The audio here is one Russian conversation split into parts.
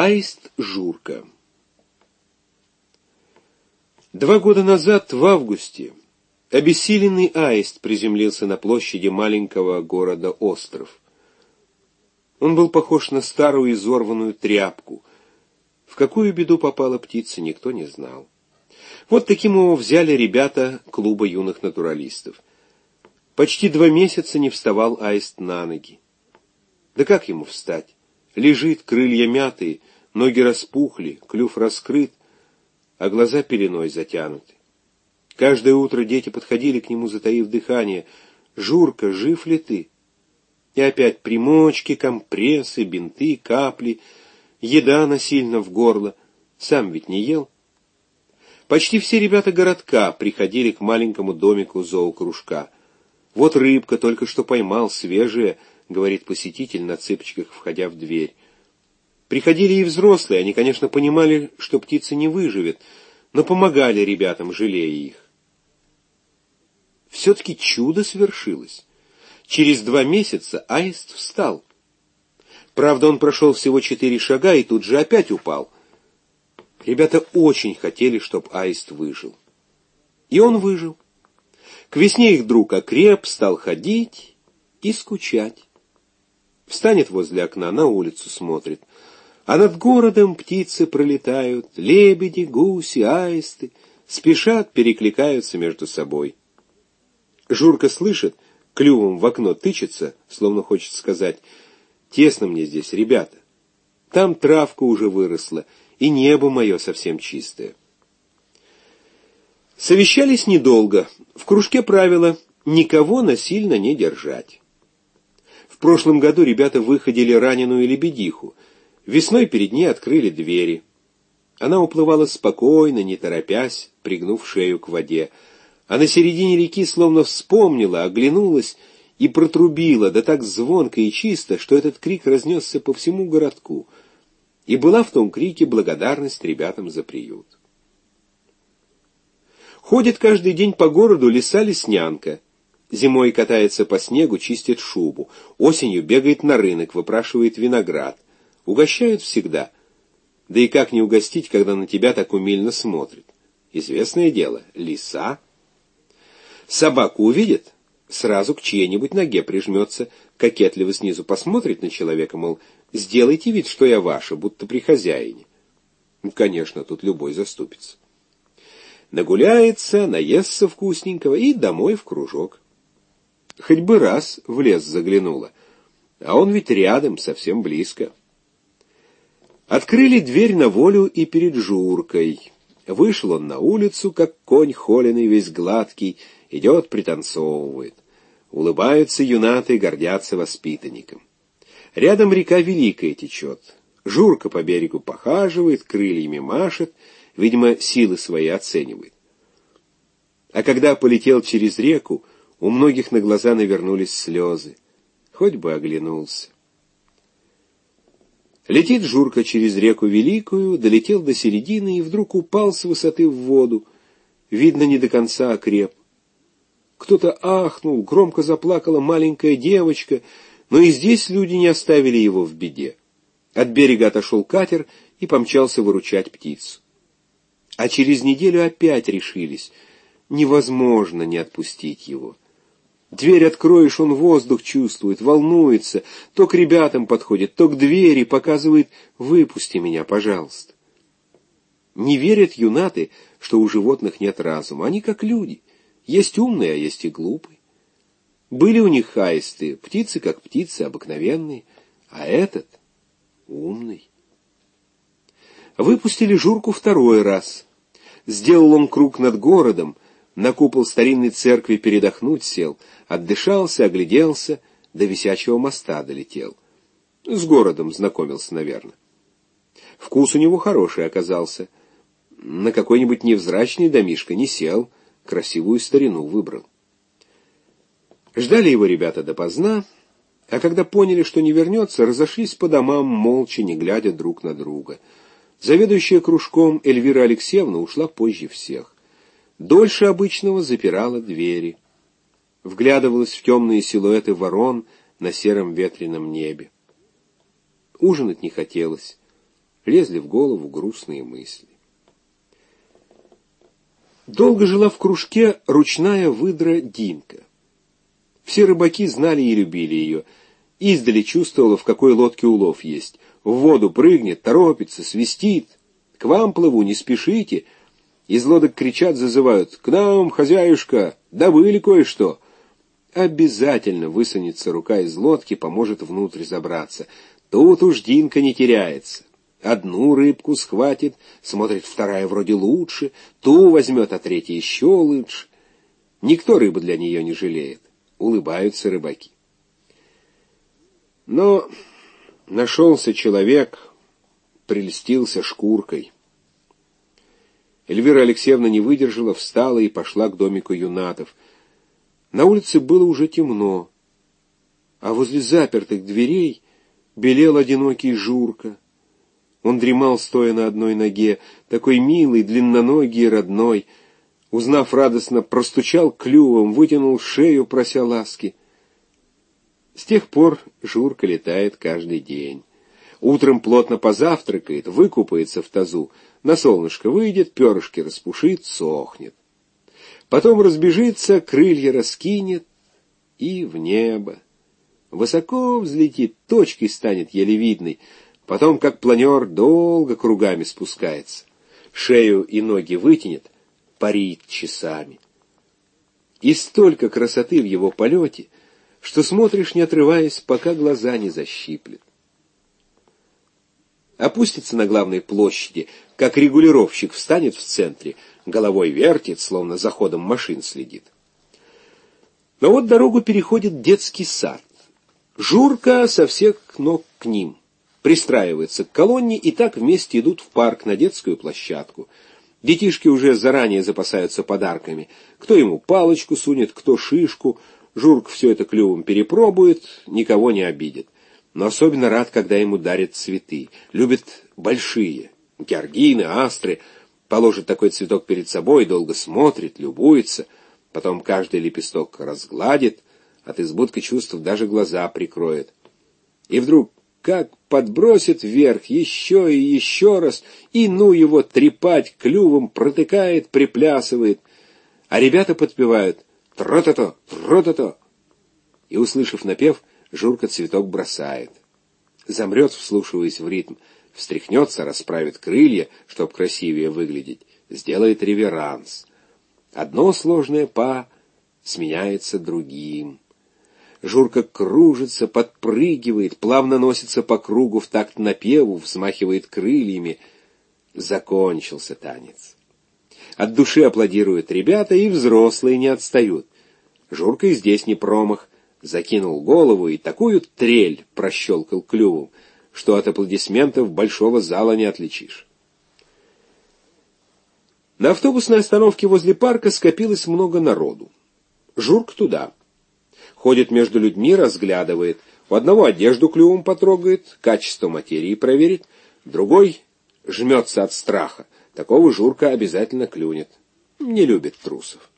Аист Журка Два года назад, в августе, обессиленный аист приземлился на площади маленького города Остров. Он был похож на старую изорванную тряпку. В какую беду попала птица, никто не знал. Вот таким его взяли ребята клуба юных натуралистов. Почти два месяца не вставал аист на ноги. Да как ему встать? Лежит, крылья мятые, ноги распухли, клюв раскрыт, а глаза пеленой затянуты. Каждое утро дети подходили к нему, затаив дыхание. «Журка, жив ли ты?» И опять примочки, компрессы, бинты, капли, еда насильно в горло. Сам ведь не ел. Почти все ребята городка приходили к маленькому домику зоокружка. «Вот рыбка, только что поймал, свежая», — говорит посетитель на цыпочках, входя в дверь. Приходили и взрослые, они, конечно, понимали, что птица не выживет, но помогали ребятам, жалея их. Все-таки чудо свершилось. Через два месяца аист встал. Правда, он прошел всего четыре шага и тут же опять упал. Ребята очень хотели, чтобы аист выжил. И он выжил. К весне их друг окреп, стал ходить и скучать. Встанет возле окна, на улицу смотрит — а над городом птицы пролетают, лебеди, гуси, аисты, спешат, перекликаются между собой. Журка слышит, клювом в окно тычется, словно хочет сказать, «Тесно мне здесь, ребята. Там травка уже выросла, и небо мое совсем чистое». Совещались недолго. В кружке правило «никого насильно не держать». В прошлом году ребята выходили раненую лебедиху — Весной перед ней открыли двери. Она уплывала спокойно, не торопясь, пригнув шею к воде, а на середине реки словно вспомнила, оглянулась и протрубила, да так звонко и чисто, что этот крик разнесся по всему городку. И была в том крике благодарность ребятам за приют. Ходит каждый день по городу лиса-леснянка. Зимой катается по снегу, чистит шубу. Осенью бегает на рынок, выпрашивает виноград. Угощают всегда. Да и как не угостить, когда на тебя так умильно смотрят? Известное дело, лиса. Собаку увидит, сразу к чьей-нибудь ноге прижмется, кокетливо снизу посмотрит на человека, мол, сделайте вид, что я ваша, будто при хозяине. Ну, конечно, тут любой заступится. Нагуляется, наестся вкусненького и домой в кружок. Хоть бы раз в лес заглянула, а он ведь рядом, совсем близко. Открыли дверь на волю и перед Журкой. Вышел он на улицу, как конь холеный, весь гладкий, идет, пританцовывает. Улыбаются юнаты, гордятся воспитанником. Рядом река Великая течет. Журка по берегу похаживает, крыльями машет, видимо, силы свои оценивает. А когда полетел через реку, у многих на глаза навернулись слезы. Хоть бы оглянулся. Летит Журка через реку Великую, долетел до середины и вдруг упал с высоты в воду. Видно, не до конца окреп. Кто-то ахнул, громко заплакала маленькая девочка, но и здесь люди не оставили его в беде. От берега отошел катер и помчался выручать птицу. А через неделю опять решились. Невозможно не отпустить его. Дверь откроешь, он воздух чувствует, волнуется, то к ребятам подходит, то к двери, показывает «выпусти меня, пожалуйста». Не верят юнаты, что у животных нет разума. Они как люди. Есть умные, а есть и глупые. Были у них хаисты, птицы как птицы, обыкновенные, а этот умный. Выпустили Журку второй раз. Сделал он круг над городом, на купол старинной церкви передохнуть сел, отдышался, огляделся, до висячего моста долетел. С городом знакомился, наверное. Вкус у него хороший оказался. На какой-нибудь невзрачный домишко не сел, красивую старину выбрал. Ждали его ребята допоздна, а когда поняли, что не вернется, разошлись по домам, молча, не глядя друг на друга. Заведующая кружком Эльвира Алексеевна ушла позже всех дольше обычного запирала двери, вглядывалась в темные силуэты ворон на сером ветреном небе. Ужинать не хотелось. лезли в голову грустные мысли. Долго жила в кружке ручная выдра Динка. Все рыбаки знали и любили ее. Издали чувствовала, в какой лодке улов есть. В воду прыгнет, торопится, свистит. К вам плыву, не спешите. Из лодок кричат, зазывают. К нам, хозяюшка, добыли кое-что. Обязательно высунется рука из лодки, поможет внутрь забраться. Тут уж Динка не теряется. Одну рыбку схватит, смотрит, вторая вроде лучше, ту возьмет, а третья еще лучше. Никто рыбу для нее не жалеет. Улыбаются рыбаки. Но нашелся человек, прельстился шкуркой. Эльвира Алексеевна не выдержала, встала и пошла к домику юнатов. На улице было уже темно, а возле запертых дверей белел одинокий Журка — он дремал, стоя на одной ноге, такой милый, длинноногий и родной. Узнав радостно, простучал клювом, вытянул шею, прося ласки. С тех пор Журка летает каждый день. Утром плотно позавтракает, выкупается в тазу, на солнышко выйдет, перышки распушит, сохнет. Потом разбежится, крылья раскинет и в небо. Высоко взлетит, точкой станет еле видной — Потом, как планер, долго кругами спускается. Шею и ноги вытянет, парит часами. И столько красоты в его полете, что смотришь, не отрываясь, пока глаза не защиплет. Опустится на главной площади, как регулировщик встанет в центре, головой вертит, словно за ходом машин следит. Но вот дорогу переходит детский сад. Журка со всех ног к ним пристраивается к колонне и так вместе идут в парк на детскую площадку. Детишки уже заранее запасаются подарками. Кто ему палочку сунет, кто шишку. Журк все это клювом перепробует, никого не обидит. Но особенно рад, когда ему дарят цветы. Любит большие. Георгины, астры. Положит такой цветок перед собой, долго смотрит, любуется. Потом каждый лепесток разгладит, от избытка чувств даже глаза прикроет. И вдруг как подбросит вверх еще и еще раз, и ну его трепать клювом, протыкает, приплясывает. А ребята подпевают «Тро-то-то! Тро-то-то!» И, услышав напев, Журка цветок бросает. Замрет, вслушиваясь в ритм, встряхнется, расправит крылья, чтоб красивее выглядеть, сделает реверанс. Одно сложное «па» сменяется другим. Журка кружится, подпрыгивает, плавно носится по кругу в такт напеву, взмахивает крыльями. Закончился танец. От души аплодируют ребята, и взрослые не отстают. Журка и здесь не промах. Закинул голову и такую трель прощелкал клювом, что от аплодисментов большого зала не отличишь. На автобусной остановке возле парка скопилось много народу. Журк туда — ходит между людьми, разглядывает. У одного одежду клювом потрогает, качество материи проверит, другой жмется от страха. Такого Журка обязательно клюнет. Не любит трусов.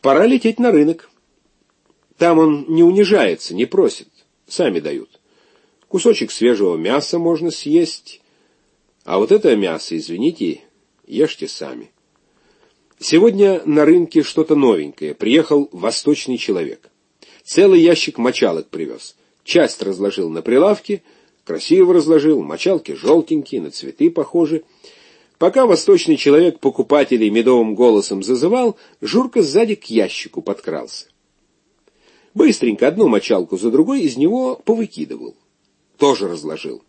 Пора лететь на рынок. Там он не унижается, не просит. Сами дают. Кусочек свежего мяса можно съесть. А вот это мясо, извините, ешьте сами. Сегодня на рынке что-то новенькое. Приехал восточный человек. Целый ящик мочалок привез. Часть разложил на прилавке, красиво разложил, мочалки желтенькие, на цветы похожи. Пока восточный человек покупателей медовым голосом зазывал, Журка сзади к ящику подкрался. Быстренько одну мочалку за другой из него повыкидывал. Тоже разложил.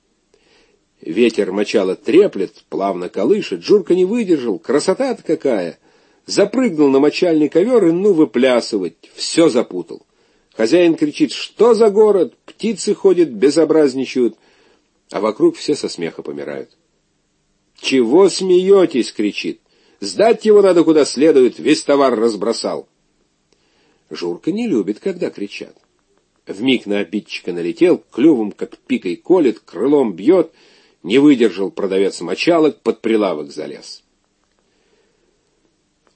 Ветер мочало треплет, плавно колышет. Журка не выдержал. Красота-то какая! Запрыгнул на мочальный ковер и ну выплясывать. Все запутал. Хозяин кричит, что за город? Птицы ходят, безобразничают. А вокруг все со смеха помирают. «Чего смеетесь?» — кричит. «Сдать его надо куда следует, весь товар разбросал». Журка не любит, когда кричат. Вмиг на обидчика налетел, клювом, как пикой колет, крылом бьет, не выдержал продавец мочалок, под прилавок залез.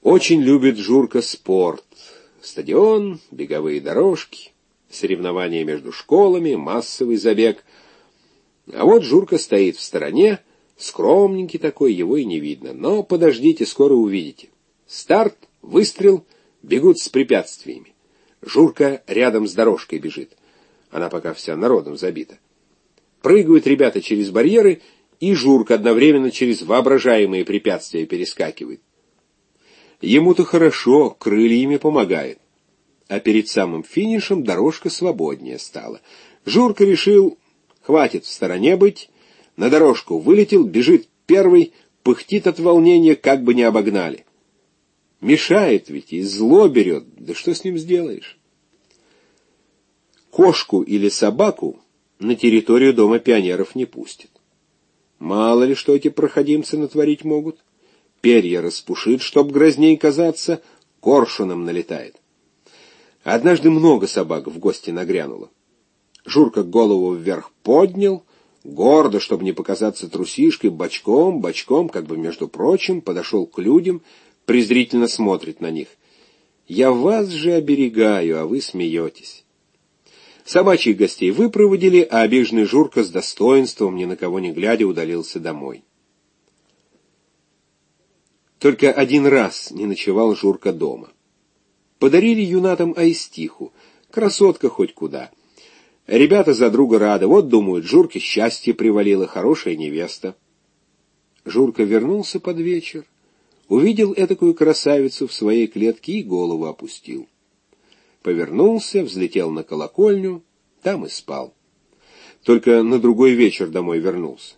Очень любит Журка спорт. Стадион, беговые дорожки, соревнования между школами, массовый забег. А вот Журка стоит в стороне, скромненький такой, его и не видно. Но подождите, скоро увидите. Старт, выстрел, бегут с препятствиями. Журка рядом с дорожкой бежит. Она пока вся народом забита. Прыгают ребята через барьеры, и Журка одновременно через воображаемые препятствия перескакивает. Ему-то хорошо, крыльями помогает. А перед самым финишем дорожка свободнее стала. Журка решил, хватит в стороне быть, на дорожку вылетел, бежит первый, пыхтит от волнения, как бы не обогнали. Мешает ведь и зло берет, да что с ним сделаешь? Кошку или собаку на территорию Дома пионеров не пустят. Мало ли что эти проходимцы натворить могут. Перья распушит, чтоб грозней казаться, коршуном налетает. Однажды много собак в гости нагрянуло. Журка голову вверх поднял, гордо, чтобы не показаться трусишкой, бочком, бочком, как бы между прочим, подошел к людям, презрительно смотрит на них. «Я вас же оберегаю, а вы смеетесь». Собачьих гостей выпроводили, а обиженный Журка с достоинством, ни на кого не глядя, удалился домой. Только один раз не ночевал Журка дома. Подарили юнатам Аистиху, красотка хоть куда. Ребята за друга рады, вот, думают, Журке счастье привалило, хорошая невеста. Журка вернулся под вечер, увидел этакую красавицу в своей клетке и голову опустил повернулся, взлетел на колокольню, там и спал. Только на другой вечер домой вернулся.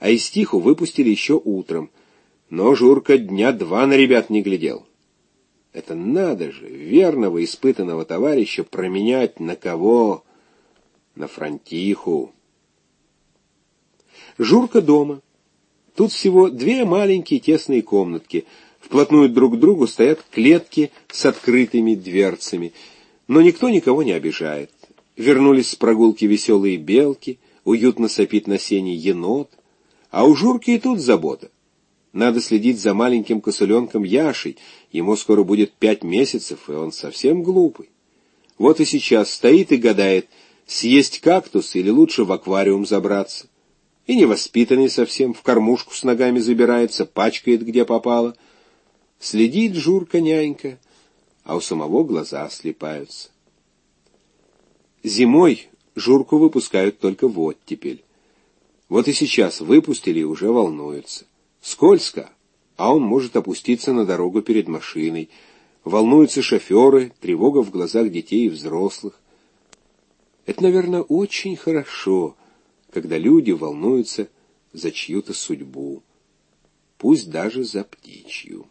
А из тиху выпустили еще утром, но Журка дня два на ребят не глядел. Это надо же, верного, испытанного товарища променять на кого? На фронтиху. Журка дома. Тут всего две маленькие тесные комнатки — Вплотную друг к другу стоят клетки с открытыми дверцами. Но никто никого не обижает. Вернулись с прогулки веселые белки, уютно сопит на сене енот. А у Журки и тут забота. Надо следить за маленьким косуленком Яшей. Ему скоро будет пять месяцев, и он совсем глупый. Вот и сейчас стоит и гадает, съесть кактус или лучше в аквариум забраться. И невоспитанный совсем, в кормушку с ногами забирается, пачкает где попало — Следит Журка-нянька, а у самого глаза слепаются. Зимой Журку выпускают только в оттепель. Вот и сейчас выпустили и уже волнуются. Скользко, а он может опуститься на дорогу перед машиной. Волнуются шоферы, тревога в глазах детей и взрослых. Это, наверное, очень хорошо, когда люди волнуются за чью-то судьбу, пусть даже за птичью.